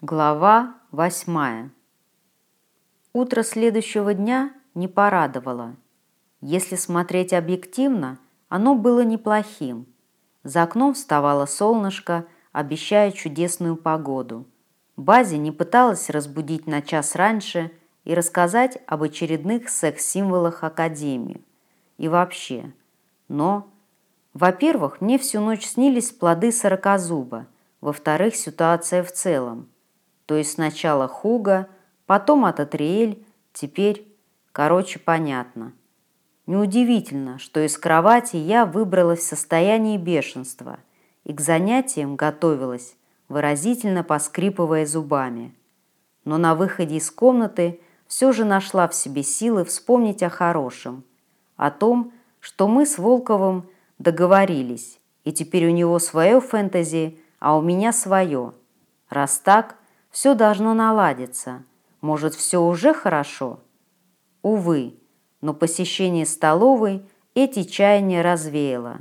Глава восьмая. Утро следующего дня не порадовало. Если смотреть объективно, оно было неплохим. За окном вставало солнышко, обещая чудесную погоду. Бази не пыталась разбудить на час раньше и рассказать об очередных секс-символах Академии. И вообще. Но, во-первых, мне всю ночь снились плоды сорокозуба, во-вторых, ситуация в целом – то есть сначала Хуга, потом Ататриэль, теперь, короче, понятно. Неудивительно, что из кровати я выбралась в состоянии бешенства и к занятиям готовилась, выразительно поскрипывая зубами. Но на выходе из комнаты все же нашла в себе силы вспомнить о хорошем, о том, что мы с Волковым договорились, и теперь у него свое фэнтези, а у меня свое. Раз так, все должно наладиться. Может, все уже хорошо? Увы, но посещение столовой эти чаяния развеяло.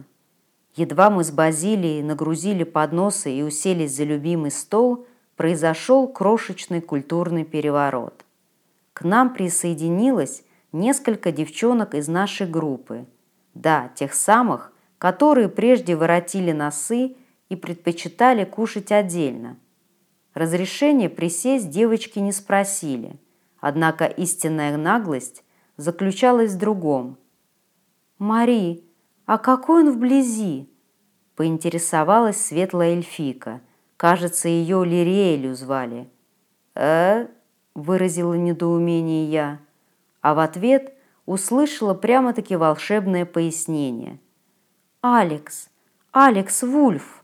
Едва мы с Базилией нагрузили подносы и уселись за любимый стол, произошел крошечный культурный переворот. К нам присоединилось несколько девчонок из нашей группы. Да, тех самых, которые прежде воротили носы и предпочитали кушать отдельно – Разрешения присесть девочки не спросили, однако истинная наглость заключалась в другом. «Мари, а какой он вблизи?» – поинтересовалась светлая эльфика. Кажется, ее Лириэлю звали. «Э?» – выразила недоумение я, а в ответ услышала прямо-таки волшебное пояснение. «Алекс! Алекс Вульф!»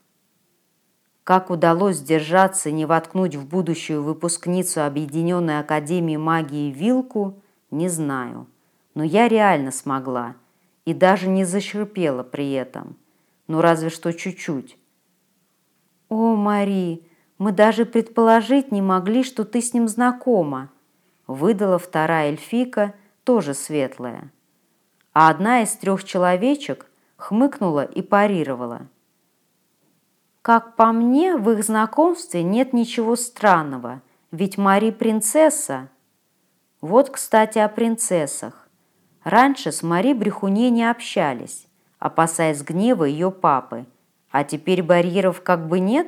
Как удалось сдержаться и не воткнуть в будущую выпускницу Объединенной Академии Магии вилку, не знаю. Но я реально смогла. И даже не зашерпела при этом. Ну, разве что чуть-чуть. «О, Мари, мы даже предположить не могли, что ты с ним знакома», выдала вторая эльфика, тоже светлая. А одна из трех человечек хмыкнула и парировала – как по мне, в их знакомстве нет ничего странного, ведь Мари принцесса. Вот, кстати, о принцессах. Раньше с Мари Брехуне не общались, опасаясь гнева ее папы, а теперь барьеров как бы нет?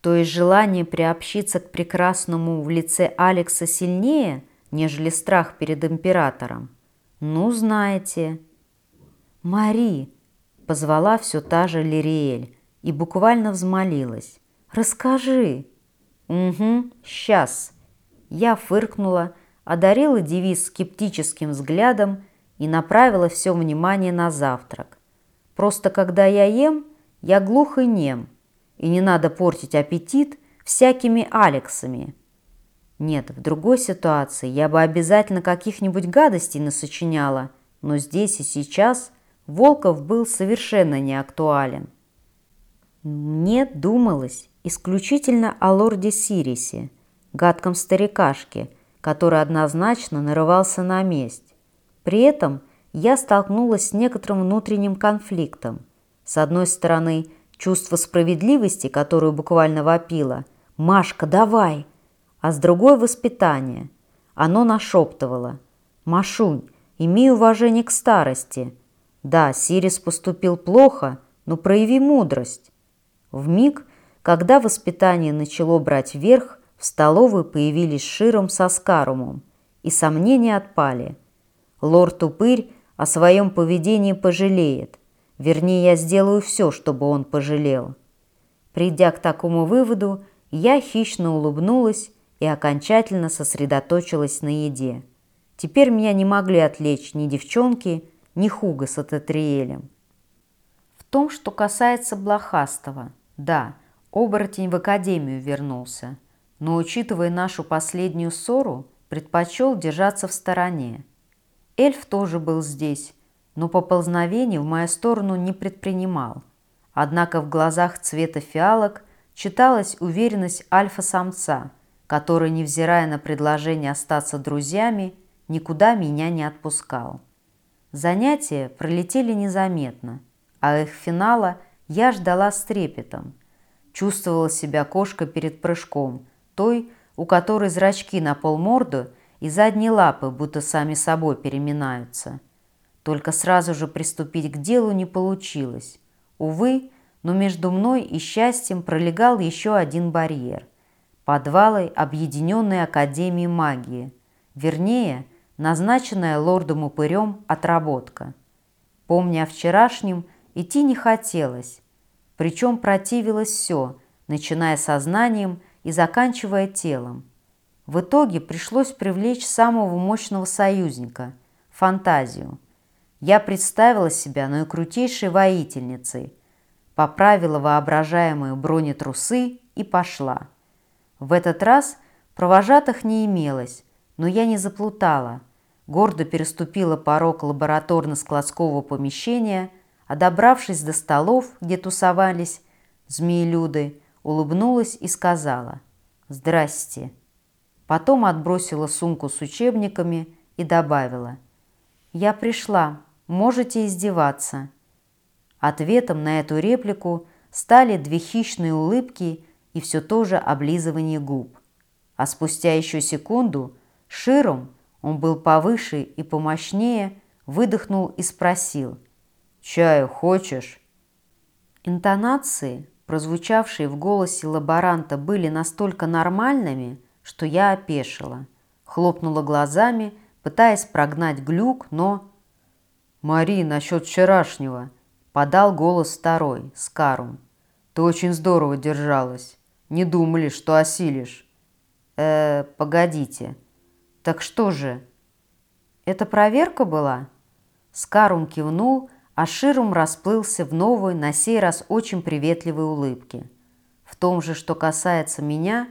То есть желание приобщиться к прекрасному в лице Алекса сильнее, нежели страх перед императором? Ну, знаете. «Мари!» – позвала все та же Лириэль, и буквально взмолилась. «Расскажи!» «Угу, сейчас!» Я фыркнула, одарила девиз скептическим взглядом и направила все внимание на завтрак. Просто когда я ем, я глух и нем, и не надо портить аппетит всякими Алексами. Нет, в другой ситуации я бы обязательно каких-нибудь гадостей насочиняла, но здесь и сейчас Волков был совершенно неактуален. Мне думалось исключительно о лорде Сирисе, гадком старикашке, который однозначно нарывался на месть. При этом я столкнулась с некоторым внутренним конфликтом. С одной стороны, чувство справедливости, которую буквально вопило «Машка, давай!», а с другой – воспитание. Оно нашептывало «Машунь, имей уважение к старости. Да, Сирис поступил плохо, но прояви мудрость». В миг, когда воспитание начало брать верх, в столовой появились Широм со Скарумом, и сомнения отпали. Лорд-упырь о своем поведении пожалеет. Вернее, я сделаю все, чтобы он пожалел. Придя к такому выводу, я хищно улыбнулась и окончательно сосредоточилась на еде. Теперь меня не могли отвлечь ни девчонки, ни Хуга с Ататриэлем. В том, что касается Блохастова – да, оборотень в академию вернулся, но, учитывая нашу последнюю ссору, предпочел держаться в стороне. Эльф тоже был здесь, но поползновений в мою сторону не предпринимал. Однако в глазах цвета фиалок читалась уверенность альфа-самца, который, невзирая на предложение остаться друзьями, никуда меня не отпускал. Занятия пролетели незаметно, а их финала – я ждала с трепетом. Чувствовала себя кошка перед прыжком, той, у которой зрачки на полморду и задние лапы будто сами собой переминаются. Только сразу же приступить к делу не получилось. Увы, но между мной и счастьем пролегал еще один барьер – подвалы Объединенной Академии Магии, вернее, назначенная лордом-упырем отработка. Помня о вчерашнем, идти не хотелось, причем противилось все, начиная сознанием и заканчивая телом. В итоге пришлось привлечь самого мощного союзника – фантазию. Я представила себя наикрутейшей воительницей – поправила воображаемые бронетрусы и пошла. В этот раз провожатых не имелось, но я не заплутала. Гордо переступила порог лабораторно-складского помещения, а добравшись до столов, где тусовались змеелюды, улыбнулась и сказала «Здрасте». Потом отбросила сумку с учебниками и добавила «Я пришла, можете издеваться». Ответом на эту реплику стали две хищные улыбки и все то же облизывание губ. А спустя еще секунду Широм, он был повыше и помощнее, выдохнул и спросил «Чаю хочешь?» Интонации, прозвучавшие в голосе лаборанта, были настолько нормальными, что я опешила. Хлопнула глазами, пытаясь прогнать глюк, но... «Мари, насчет вчерашнего», Подал голос второй, Скарум. «Ты очень здорово держалась. Не думали, что осилишь». «Э, погодите. Так что же? Это проверка была?» Скарум кивнул, а Ширум расплылся в новой, на сей раз очень приветливой улыбке. В том же, что касается меня,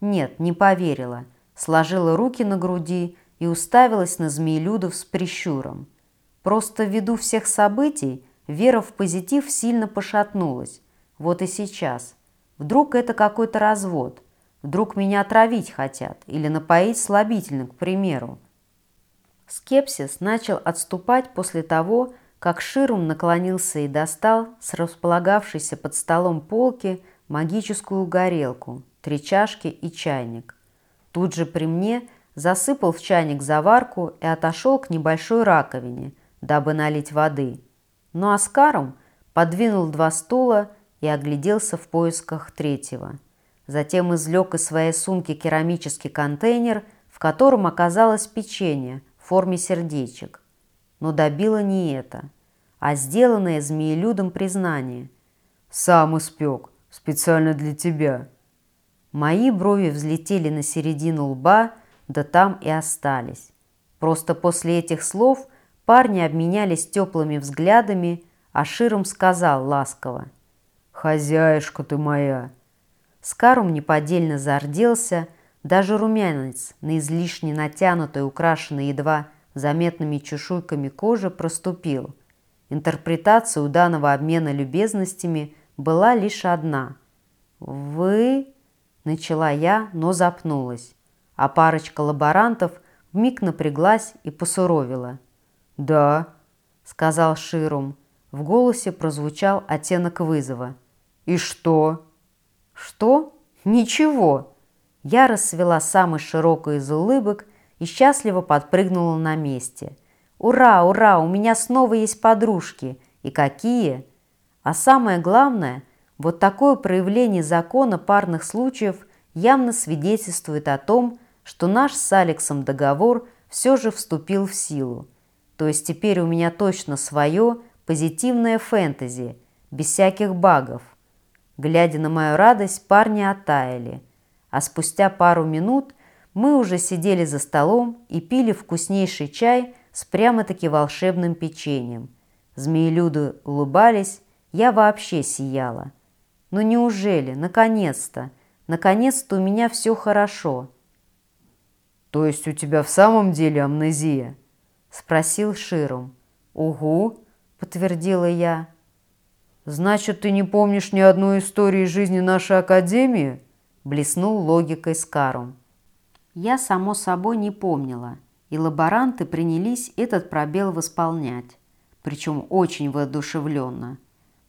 нет, не поверила, сложила руки на груди и уставилась на змеелюдов с прищуром. Просто ввиду всех событий Вера в позитив сильно пошатнулась. Вот и сейчас. Вдруг это какой-то развод. Вдруг меня отравить хотят или напоить слабительным, к примеру. Скепсис начал отступать после того, как Ширум наклонился и достал с располагавшейся под столом полки магическую горелку, три чашки и чайник. Тут же при мне засыпал в чайник заварку и отошел к небольшой раковине, дабы налить воды – но Аскарум подвинул два стула и огляделся в поисках третьего. Затем извлек из своей сумки керамический контейнер, в котором оказалось печенье в форме сердечек. Но добило не это, а сделанное змеелюдом признание. «Сам испек, специально для тебя». Мои брови взлетели на середину лба, да там и остались. Просто после этих слов Парни обменялись теплыми взглядами, а Широм сказал ласково. «Хозяюшка ты моя!» Скарум неподдельно зарделся, даже румянец на излишне натянутой, украшенной едва заметными чешуйками кожи проступил. Интерпретация у данного обмена любезностями была лишь одна. «Вы...» – начала я, но запнулась, а парочка лаборантов вмиг напряглась и посуровила – «Да», — сказал Ширум. В голосе прозвучал оттенок вызова. «И что?» «Что? Ничего!» Я расцвела самой широкой из улыбок и счастливо подпрыгнула на месте. «Ура, ура! У меня снова есть подружки! И какие!» А самое главное, вот такое проявление закона парных случаев явно свидетельствует о том, что наш с Алексом договор все же вступил в силу. То есть теперь у меня точно свое позитивное фэнтези, без всяких багов. Глядя на мою радость, парни оттаяли. А спустя пару минут мы уже сидели за столом и пили вкуснейший чай с прямо-таки волшебным печеньем. Змеелюды улыбались, я вообще сияла. «Ну неужели, наконец-то, наконец-то у меня все хорошо? То есть у тебя в самом деле амнезия? спросил Ширум. «Угу», — подтвердила я. «Значит, ты не помнишь ни одной истории жизни нашей Академии?» — блеснул логикой Скарум. Я, само собой, не помнила, и лаборанты принялись этот пробел восполнять, причем очень воодушевленно.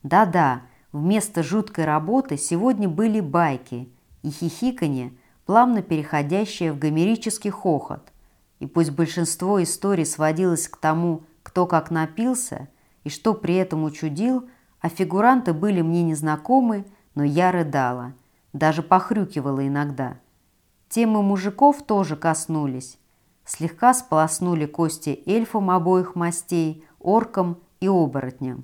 Да-да, вместо жуткой работы сегодня были байки и хихиканье плавно переходящее в гомерический хохот. И пусть большинство историй сводилось к тому, кто как напился и что при этом учудил, а фигуранты были мне незнакомы, но я рыдала, даже похрюкивала иногда. Темы мужиков тоже коснулись. Слегка сполоснули кости эльфам обоих мастей, оркам и оборотням.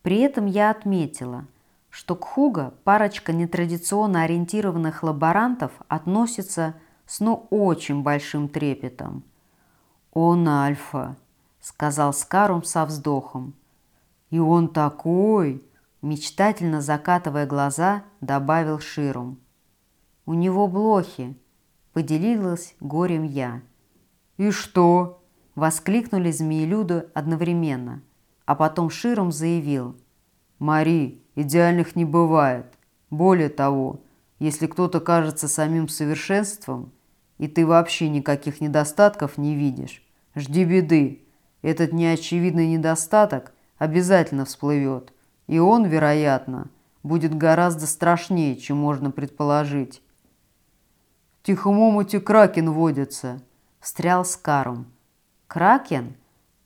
При этом я отметила, что к Хуга парочка нетрадиционно ориентированных лаборантов относится с ну очень большим трепетом. «Он альфа», — сказал Скарум со вздохом. «И он такой!» — мечтательно закатывая глаза, добавил Ширум. «У него блохи», — поделилась горем я. «И что?» — воскликнули змеелюды одновременно, а потом Ширум заявил. «Мари, идеальных не бывает. Более того, если кто-то кажется самим совершенством, и ты вообще никаких недостатков не видишь, жди беды. Этот неочевидный недостаток обязательно всплывет, и он, вероятно, будет гораздо страшнее, чем можно предположить. Тихом омуте кракен водится, встрял Скарум. Кракен?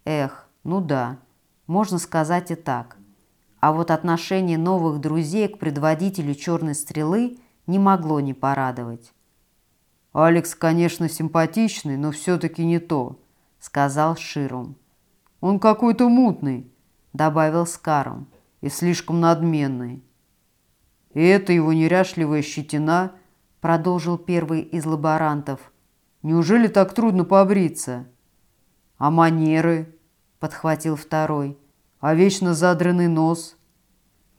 Эх, ну да, можно сказать и так. А вот отношение новых друзей к предводителю черной стрелы не могло не порадовать. «Алекс, конечно, симпатичный, но все-таки не то», — сказал Ширум. «Он какой-то мутный», — добавил Скаром, — «и слишком надменный». «И это его неряшливая щетина», — продолжил первый из лаборантов. «Неужели так трудно побриться?» «А манеры?» — подхватил второй. «А вечно задранный нос?»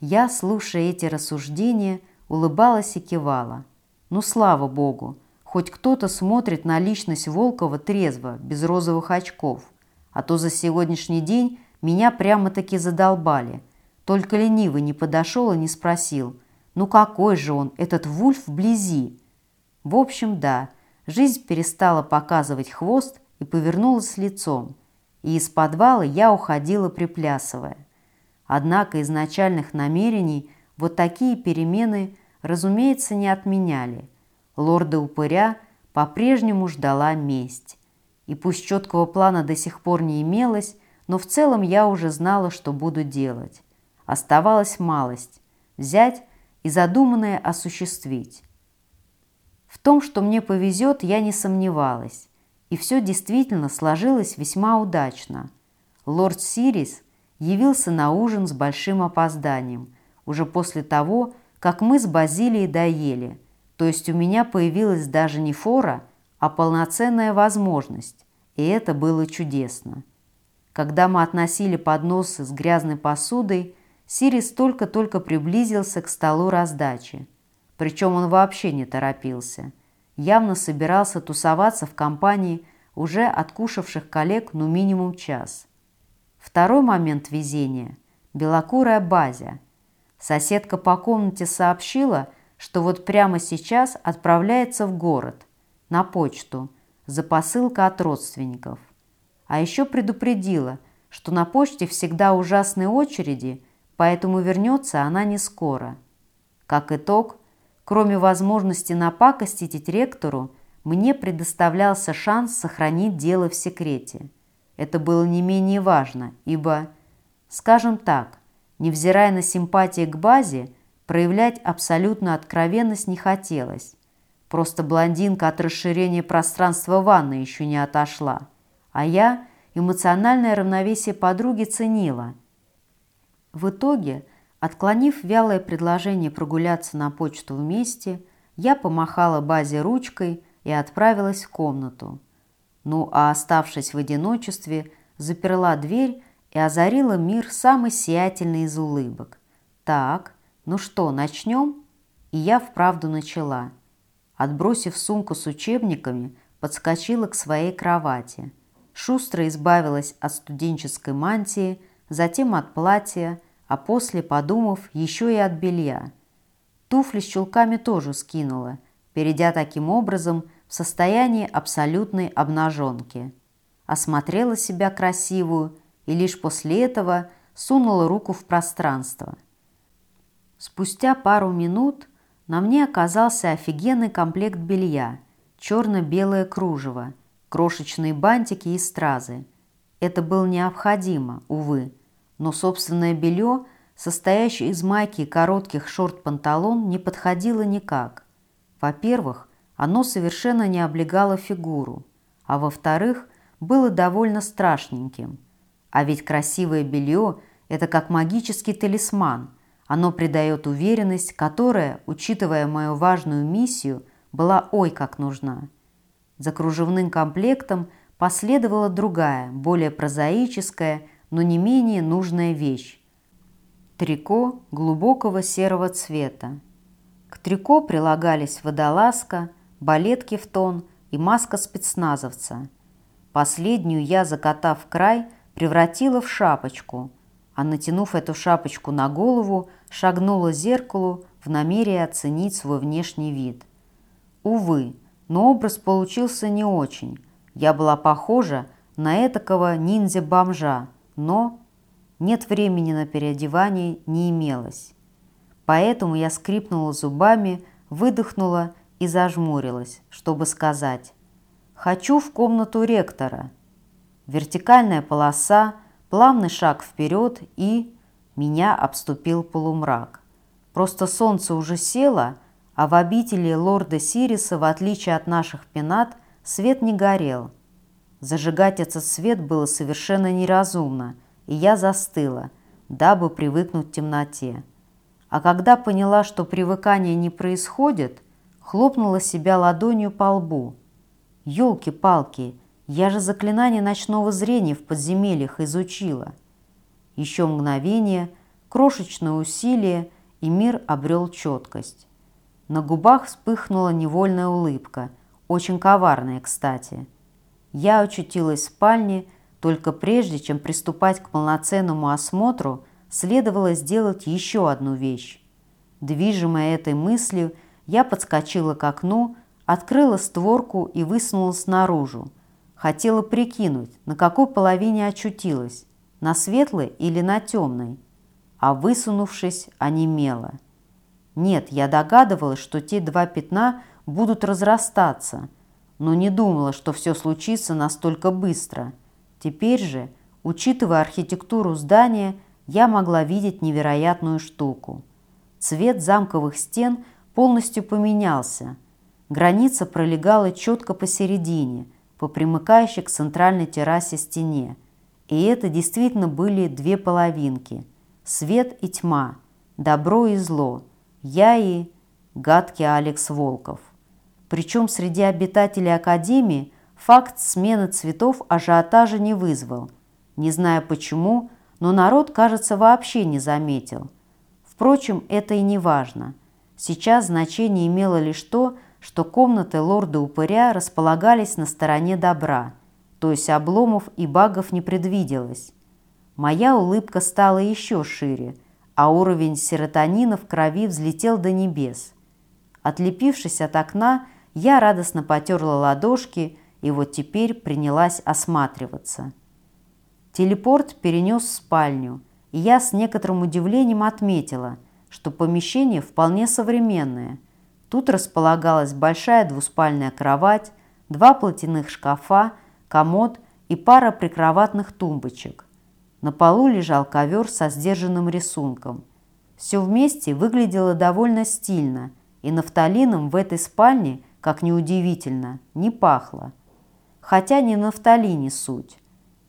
Я, слушая эти рассуждения, улыбалась и кивала. «Ну, слава богу!» Хоть кто-то смотрит на личность Волкова трезво, без розовых очков. А то за сегодняшний день меня прямо-таки задолбали. Только ленивый не подошел и не спросил, ну какой же он, этот Вульф вблизи? В общем, да, жизнь перестала показывать хвост и повернулась лицом. И из подвала я уходила приплясывая. Однако изначальных намерений вот такие перемены, разумеется, не отменяли. Лорда-упыря по-прежнему ждала месть. И пусть четкого плана до сих пор не имелось, но в целом я уже знала, что буду делать. Оставалась малость – взять и задуманное осуществить. В том, что мне повезет, я не сомневалась. И все действительно сложилось весьма удачно. Лорд Сирис явился на ужин с большим опозданием, уже после того, как мы с Базилией доели. То есть у меня появилась даже не фора, а полноценная возможность, и это было чудесно. Когда мы относили подносы с грязной посудой, Сирис только-только приблизился к столу раздачи. Причем он вообще не торопился. Явно собирался тусоваться в компании уже откушавших коллег ну минимум час. Второй момент везения – белокурая Базя. Соседка по комнате сообщила, что вот прямо сейчас отправляется в город – на почту за посылка от родственников. А еще предупредила, что на почте всегда ужасные очереди, поэтому вернется она не скоро. Как итог, кроме возможности напакостить ректору, мне предоставлялся шанс сохранить дело в секрете. Это было не менее важно, ибо, скажем так, невзирая на симпатии к базе, проявлять абсолютную откровенность не хотелось. Просто блондинка от расширения пространства ванны еще не отошла. А я эмоциональное равновесие подруги ценила. В итоге, отклонив вялое предложение прогуляться на почту вместе, я помахала базе ручкой и отправилась в комнату. Ну а оставшись в одиночестве, заперла дверь и озарила мир самый сиятельный из улыбок. «Так, ну что, начнем?» И я вправду начала – Отбросив сумку с учебниками, подскочила к своей кровати. Шустро избавилась от студенческой мантии, затем от платья, а после, подумав, еще и от белья. Туфли с чулками тоже скинула, перейдя таким образом в состояние абсолютной обнаженки. Осмотрела себя красивую и лишь после этого сунула руку в пространство. Спустя пару минут – На мне оказался офигенный комплект белья, черно-белое кружево, крошечные бантики и стразы. Это было необходимо, увы, но собственное белье, состоящее из майки и коротких шорт-панталон, не подходило никак. Во-первых, оно совершенно не облегало фигуру, а во-вторых, было довольно страшненьким. А ведь красивое белье – это как магический талисман. Оно придает уверенность, которая, учитывая мою важную миссию, была ой как нужна. За кружевным комплектом последовала другая, более прозаическая, но не менее нужная вещь – трико глубокого серого цвета. К трико прилагались водолазка, балетки в тон и маска спецназовца. Последнюю я, закатав край, превратила в шапочку, а натянув эту шапочку на голову, шагнула зеркалу в намерении оценить свой внешний вид. Увы, но образ получился не очень. Я была похожа на этакого ниндзя-бомжа, но нет времени на переодевание не имелось. Поэтому я скрипнула зубами, выдохнула и зажмурилась, чтобы сказать «Хочу в комнату ректора». Вертикальная полоса, плавный шаг вперед и... Меня обступил полумрак. Просто солнце уже село, а в обители лорда Сириса, в отличие от наших пенат, свет не горел. Зажигать этот свет было совершенно неразумно, и я застыла, дабы привыкнуть к темноте. А когда поняла, что привыкание не происходит, хлопнула себя ладонью по лбу. «Елки-палки, я же заклинание ночного зрения в подземельях изучила». Еще мгновение, крошечное усилие, и мир обрел четкость. На губах вспыхнула невольная улыбка, очень коварная, кстати. Я очутилась в спальне, только прежде, чем приступать к полноценному осмотру, следовало сделать еще одну вещь. Движимая этой мыслью, я подскочила к окну, открыла створку и высунулась наружу. Хотела прикинуть, на какой половине очутилась, на светлой или на темной, а высунувшись, онемела. Нет, я догадывалась, что те два пятна будут разрастаться, но не думала, что все случится настолько быстро. Теперь же, учитывая архитектуру здания, я могла видеть невероятную штуку. Цвет замковых стен полностью поменялся. Граница пролегала четко посередине, по примыкающей к центральной террасе стене. И это действительно были две половинки – свет и тьма, добро и зло – я и гадкий Алекс Волков. Причем среди обитателей Академии факт смены цветов ажиотажа не вызвал. Не знаю почему, но народ, кажется, вообще не заметил. Впрочем, это и не важно. Сейчас значение имело лишь то, что комнаты лорда-упыря располагались на стороне добра, то есть обломов и багов не предвиделось. Моя улыбка стала еще шире – а уровень серотонина в крови взлетел до небес. Отлепившись от окна, я радостно потерла ладошки и вот теперь принялась осматриваться. Телепорт перенес в спальню, и я с некоторым удивлением отметила, что помещение вполне современное. Тут располагалась большая двуспальная кровать, два платяных шкафа, комод и пара прикроватных тумбочек – на полу лежал ковер со сдержанным рисунком. Все вместе выглядело довольно стильно, и нафталином в этой спальне, как неудивительно, не пахло. Хотя не нафталине суть.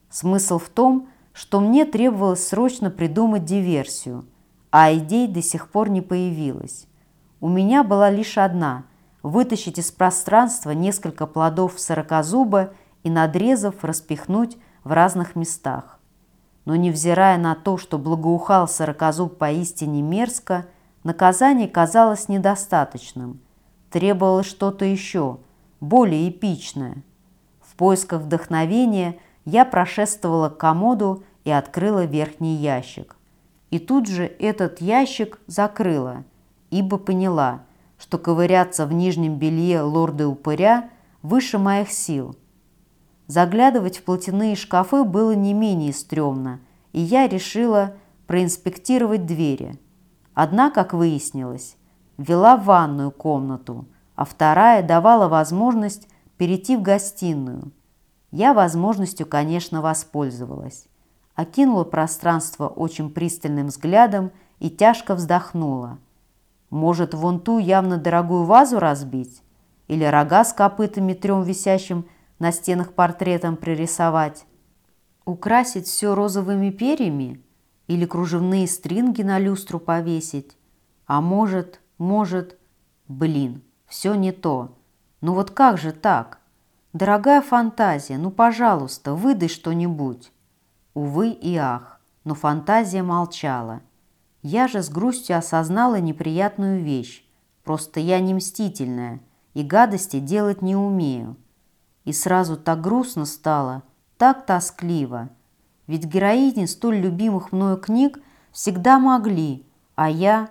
Смысл в том, что мне требовалось срочно придумать диверсию, а идей до сих пор не появилось. У меня была лишь одна – вытащить из пространства несколько плодов сорокозуба и, надрезав, распихнуть в разных местах. Но невзирая на то, что благоухал сорокозуб поистине мерзко, наказание казалось недостаточным. Требовалось что-то еще, более эпичное. В поисках вдохновения я прошествовала к комоду и открыла верхний ящик. И тут же этот ящик закрыла, ибо поняла, что ковыряться в нижнем белье лорда-упыря выше моих сил – Заглядывать в платяные шкафы было не менее стрёмно, и я решила проинспектировать двери. Одна, как выяснилось, вела в ванную комнату, а вторая давала возможность перейти в гостиную. Я возможностью, конечно, воспользовалась. Окинула пространство очень пристальным взглядом и тяжко вздохнула. Может, вон ту явно дорогую вазу разбить? Или рога с копытами трем висящим на стенах портретом пририсовать? Украсить все розовыми перьями? Или кружевные стринги на люстру повесить? А может, может... Блин, все не то. Ну вот как же так? Дорогая фантазия, ну, пожалуйста, выдай что-нибудь. Увы и ах, но фантазия молчала. Я же с грустью осознала неприятную вещь. Просто я не мстительная и гадости делать не умею. И сразу так грустно стало, так тоскливо. Ведь героини столь любимых мною книг всегда могли, а я...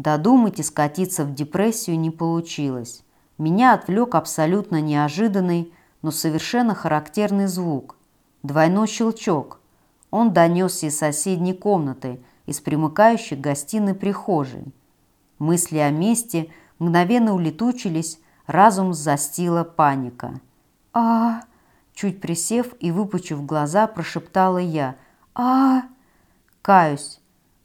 Додумать и скатиться в депрессию не получилось. Меня отвлек абсолютно неожиданный, но совершенно характерный звук. Двойной щелчок. Он донесся из соседней комнаты, из примыкающей к гостиной прихожей. Мысли о месте мгновенно улетучились, разум застила паника. а Чуть присев и выпучив глаза, прошептала я. а Каюсь,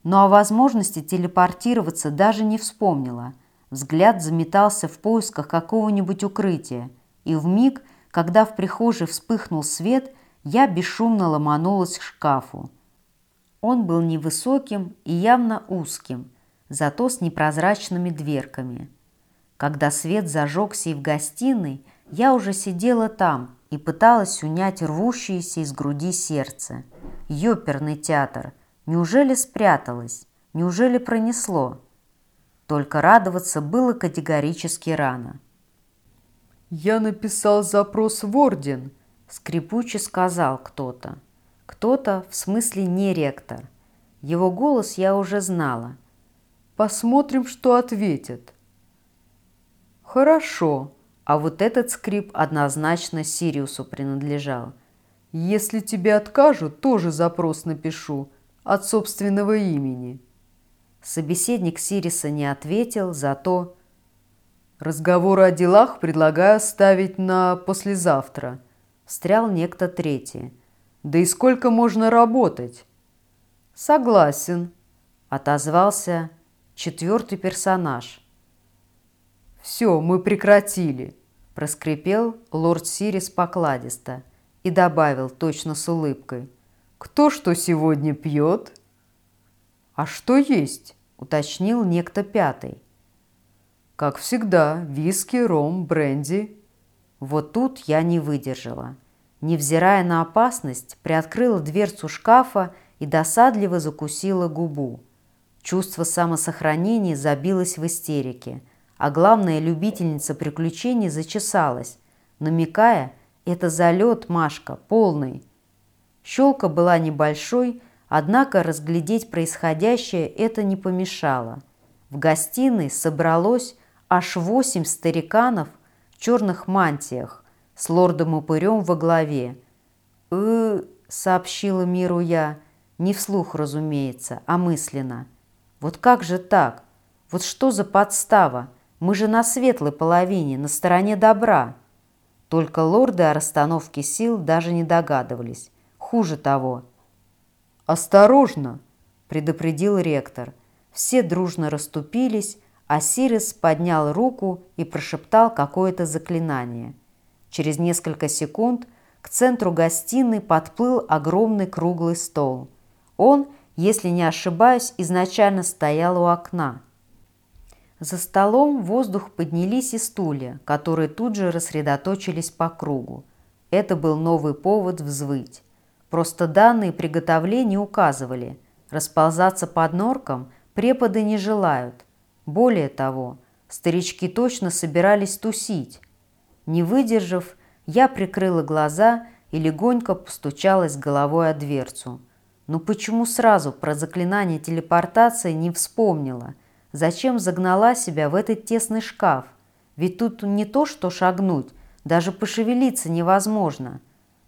но о возможности телепортироваться даже не вспомнила. Взгляд заметался в поисках какого-нибудь укрытия, и в миг, когда в прихожей вспыхнул свет – я бесшумно ломанулась к шкафу. Он был невысоким и явно узким, зато с непрозрачными дверками. Когда свет зажегся и в гостиной, я уже сидела там и пыталась унять рвущееся из груди сердце. Ёперный театр. Неужели спряталась? Неужели пронесло? Только радоваться было категорически рано. «Я написал запрос в Орден», Скрипуче сказал кто-то. Кто-то, в смысле не ректор. Его голос я уже знала. Посмотрим, что ответят. Хорошо, а вот этот скрип однозначно Сириусу принадлежал. Если тебе откажут, тоже запрос напишу от собственного имени. Собеседник Сириса не ответил, зато... Разговоры о делах предлагаю оставить на послезавтра – Встрял некто третий. «Да и сколько можно работать?» «Согласен», — отозвался четвертый персонаж. «Все, мы прекратили», — проскрипел лорд Сирис покладисто и добавил точно с улыбкой. «Кто что сегодня пьет?» «А что есть?» — уточнил некто пятый. «Как всегда, виски, ром, бренди», вот тут я не выдержала. Невзирая на опасность, приоткрыла дверцу шкафа и досадливо закусила губу. Чувство самосохранения забилось в истерике, а главная любительница приключений зачесалась, намекая, это залет, Машка, полный. Щелка была небольшой, однако разглядеть происходящее это не помешало. В гостиной собралось аж восемь стариканов – в черных мантиях с лордом-упырем во главе. «Э, — сообщила миру я, не вслух, разумеется, а мысленно. «Вот как же так? Вот что за подстава? Мы же на светлой половине, на стороне добра». Только лорды о расстановке сил даже не догадывались. Хуже того. «Осторожно!» – предупредил ректор. Все дружно расступились, Осирис поднял руку и прошептал какое-то заклинание. Через несколько секунд к центру гостиной подплыл огромный круглый стол. Он, если не ошибаюсь, изначально стоял у окна. За столом в воздух поднялись и стулья, которые тут же рассредоточились по кругу. Это был новый повод взвыть. Просто данные приготовления указывали. Расползаться под норком преподы не желают, более того, старички точно собирались тусить. Не выдержав, я прикрыла глаза и легонько постучалась головой о дверцу. Но почему сразу про заклинание телепортации не вспомнила? Зачем загнала себя в этот тесный шкаф? Ведь тут не то, что шагнуть, даже пошевелиться невозможно.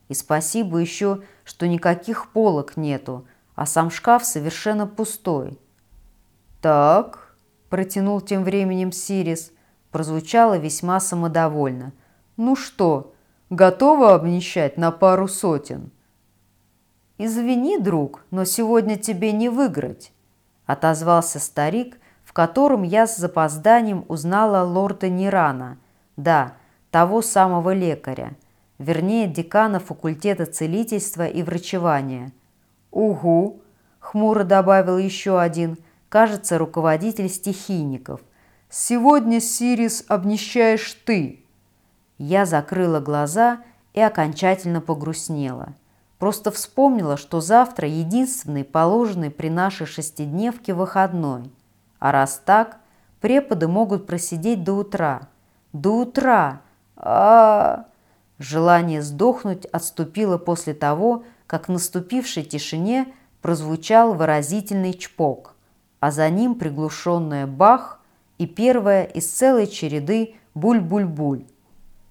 И спасибо еще, что никаких полок нету, а сам шкаф совершенно пустой. «Так», протянул тем временем Сирис, прозвучало весьма самодовольно. «Ну что, готова обнищать на пару сотен?» «Извини, друг, но сегодня тебе не выиграть», — отозвался старик, в котором я с запозданием узнала лорда Нирана, да, того самого лекаря, вернее, декана факультета целительства и врачевания. «Угу», — хмуро добавил еще один, кажется, руководитель стихийников. «Сегодня, Сирис, обнищаешь ты». Я закрыла глаза и окончательно погрустнела. Просто вспомнила, что завтра единственный положенный при нашей шестидневке выходной. А раз так, преподы могут просидеть до утра. До утра! а, -а, -а Желание сдохнуть отступило после того, как в наступившей тишине прозвучал выразительный чпок, а за ним приглушенная бах и первая из целой череды буль-буль-буль.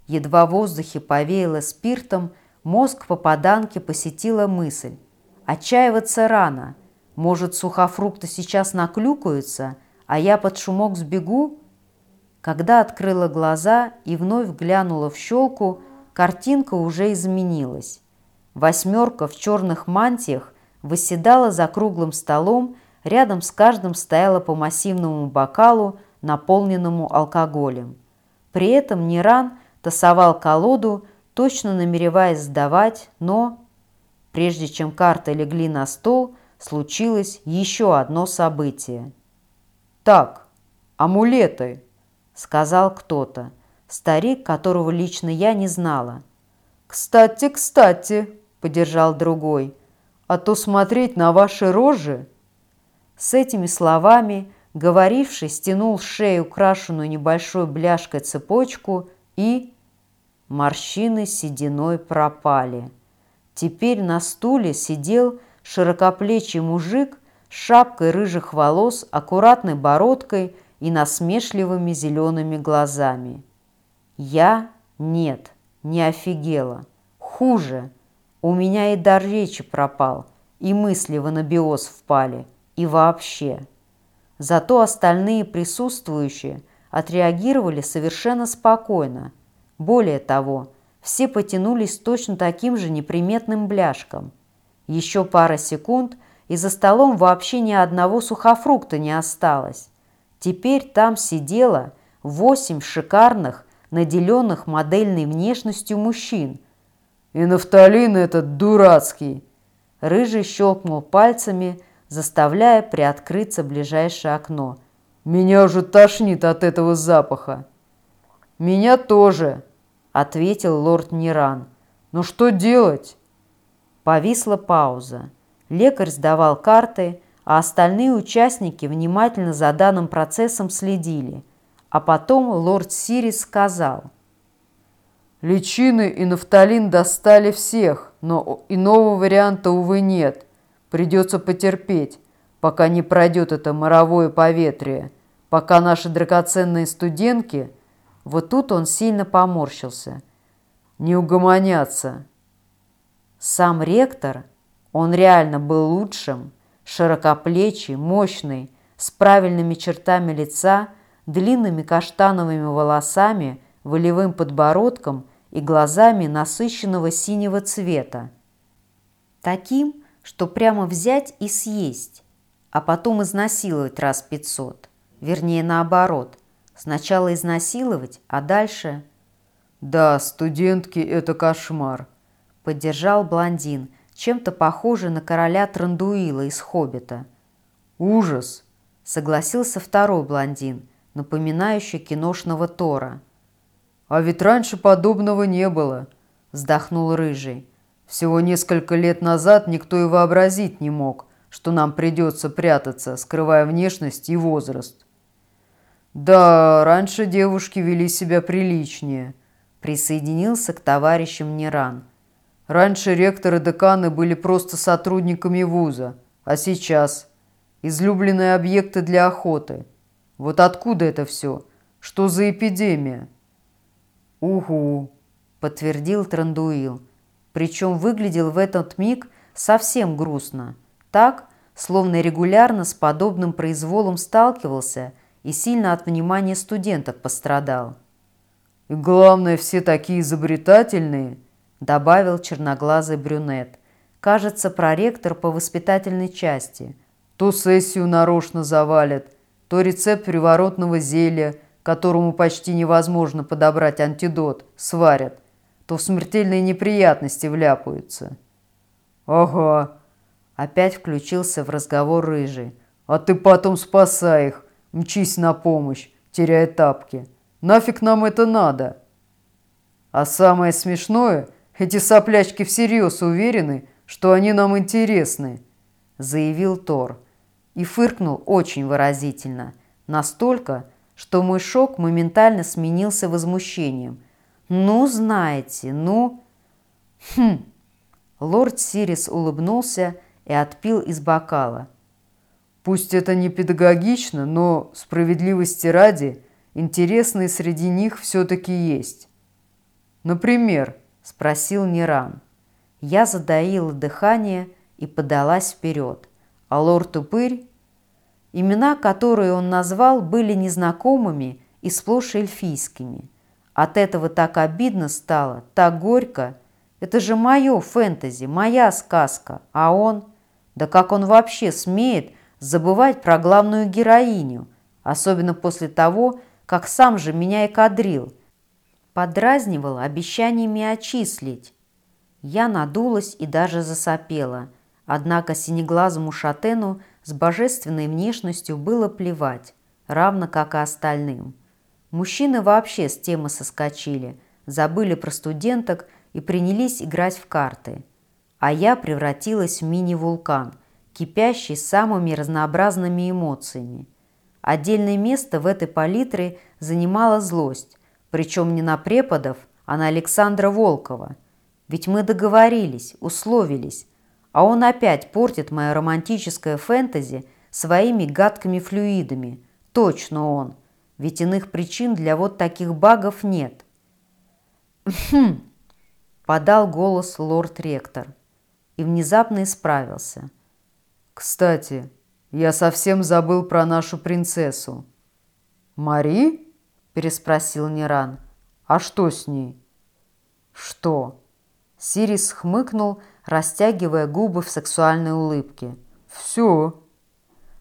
Едва в воздухе повеяло спиртом, Мозг попаданки посетила мысль. Отчаиваться рано. Может, сухофрукты сейчас наклюкаются, а я под шумок сбегу? Когда открыла глаза и вновь глянула в щелку, картинка уже изменилась. Восьмерка в черных мантиях восседала за круглым столом, рядом с каждым стояла по массивному бокалу, наполненному алкоголем. При этом Ниран тасовал колоду, точно намереваясь сдавать, но, прежде чем карты легли на стол, случилось еще одно событие. «Так, амулеты», — сказал кто-то, старик, которого лично я не знала. «Кстати, кстати», — поддержал другой, «а то смотреть на ваши рожи». С этими словами говоривший стянул с шеи украшенную небольшой бляшкой цепочку и Морщины сединой пропали. Теперь на стуле сидел широкоплечий мужик с шапкой рыжих волос, аккуратной бородкой и насмешливыми зелеными глазами. Я нет, не офигела. Хуже. У меня и дар речи пропал, и мысли в анабиоз впали, и вообще. Зато остальные присутствующие отреагировали совершенно спокойно – более того, все потянулись точно таким же неприметным бляшком. Еще пара секунд, и за столом вообще ни одного сухофрукта не осталось. Теперь там сидело восемь шикарных, наделенных модельной внешностью мужчин. «И нафталин этот дурацкий!» Рыжий щелкнул пальцами, заставляя приоткрыться ближайшее окно. «Меня уже тошнит от этого запаха!» «Меня тоже», — ответил лорд Ниран. «Но что делать?» Повисла пауза. Лекарь сдавал карты, а остальные участники внимательно за данным процессом следили. А потом лорд Сирис сказал. «Личины и нафталин достали всех, но иного варианта, увы, нет. Придется потерпеть, пока не пройдет это моровое поветрие, пока наши драгоценные студентки – вот тут он сильно поморщился. Не угомонятся. Сам ректор, он реально был лучшим, широкоплечий, мощный, с правильными чертами лица, длинными каштановыми волосами, волевым подбородком и глазами насыщенного синего цвета. Таким, что прямо взять и съесть, а потом изнасиловать раз пятьсот, вернее наоборот – Сначала изнасиловать, а дальше... «Да, студентки – это кошмар», – поддержал блондин, чем-то похожий на короля Трандуила из «Хоббита». «Ужас!» – согласился второй блондин, напоминающий киношного Тора. «А ведь раньше подобного не было», – вздохнул Рыжий. «Всего несколько лет назад никто и вообразить не мог, что нам придется прятаться, скрывая внешность и возраст. «Да, раньше девушки вели себя приличнее», – присоединился к товарищам Неран. «Раньше ректоры деканы были просто сотрудниками вуза, а сейчас излюбленные объекты для охоты. Вот откуда это все? Что за эпидемия?» «Угу», – подтвердил Трандуил. Причем выглядел в этот миг совсем грустно. Так, словно регулярно с подобным произволом сталкивался – и сильно от внимания студенток пострадал. «И главное, все такие изобретательные», – добавил черноглазый брюнет. Кажется, проректор по воспитательной части. То сессию нарочно завалят, то рецепт приворотного зелья, которому почти невозможно подобрать антидот, сварят, то в смертельные неприятности вляпаются. «Ага», – опять включился в разговор рыжий. «А ты потом спасай их, мчись на помощь, теряя тапки». Нафиг нам это надо? А самое смешное, эти соплячки всерьез уверены, что они нам интересны, заявил Тор. И фыркнул очень выразительно. Настолько, что мой шок моментально сменился возмущением. «Ну, знаете, ну...» «Хм...» Лорд Сирис улыбнулся и отпил из бокала. «Пусть это не педагогично, но справедливости ради интересные среди них все-таки есть. Например, спросил Ниран. Я задаила дыхание и подалась вперед, а лорд Упырь... Имена, которые он назвал, были незнакомыми и сплошь эльфийскими. От этого так обидно стало, так горько. Это же мое фэнтези, моя сказка, а он... Да как он вообще смеет забывать про главную героиню, особенно после того, как сам же меня и кадрил. Подразнивал обещаниями отчислить. Я надулась и даже засопела, однако синеглазому шатену с божественной внешностью было плевать, равно как и остальным. Мужчины вообще с темы соскочили, забыли про студенток и принялись играть в карты. А я превратилась в мини-вулкан, кипящий самыми разнообразными эмоциями – Отдельное место в этой палитре занимала злость, причем не на преподов, а на Александра Волкова. Ведь мы договорились, условились, а он опять портит мое романтическое фэнтези своими гадкими флюидами. Точно он, ведь иных причин для вот таких багов нет. «Хм!» – подал голос лорд-ректор и внезапно исправился. «Кстати, я совсем забыл про нашу принцессу». «Мари?» – переспросил Неран. «А что с ней?» «Что?» Сирис хмыкнул, растягивая губы в сексуальной улыбке. «Все».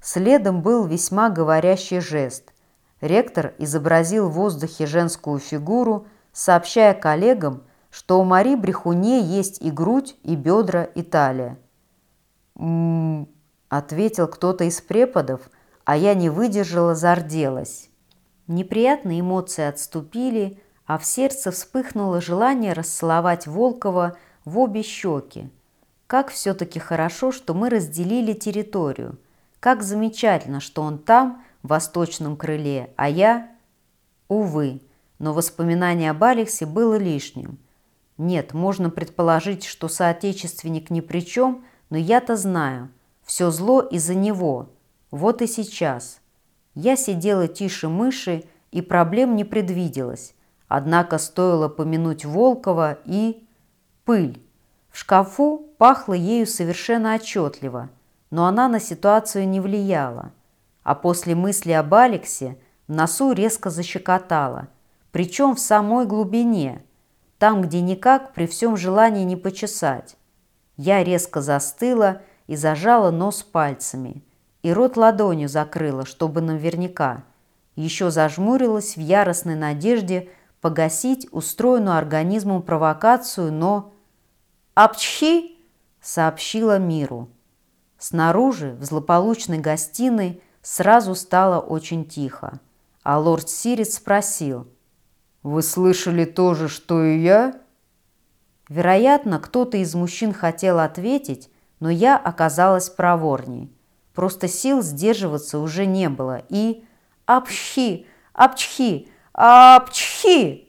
Следом был весьма говорящий жест. Ректор изобразил в воздухе женскую фигуру, сообщая коллегам, что у Мари Брехуне есть и грудь, и бедра, и талия. «М -м, ответил кто-то из преподов, а я не выдержала, зарделась. Неприятные эмоции отступили, а в сердце вспыхнуло желание расцеловать Волкова в обе щеки. Как все-таки хорошо, что мы разделили территорию. Как замечательно, что он там, в восточном крыле, а я... Увы, но воспоминание об Алексе было лишним. Нет, можно предположить, что соотечественник ни при чем, но я-то знаю – все зло из-за него. Вот и сейчас. Я сидела тише мыши, и проблем не предвиделось. Однако стоило помянуть Волкова и... Пыль. В шкафу пахло ею совершенно отчетливо, но она на ситуацию не влияла. А после мысли об Алексе носу резко защекотало, причем в самой глубине, там, где никак при всем желании не почесать. Я резко застыла и зажала нос пальцами, и рот ладонью закрыла, чтобы наверняка. Еще зажмурилась в яростной надежде погасить устроенную организмом провокацию, но... «Апчхи!» — сообщила миру. Снаружи, в злополучной гостиной, сразу стало очень тихо, а лорд Сирис спросил. «Вы слышали то же, что и я?» Вероятно, кто-то из мужчин хотел ответить, но я оказалась проворней. Просто сил сдерживаться уже не было, и... «Апчхи! Апчхи! Апчхи!»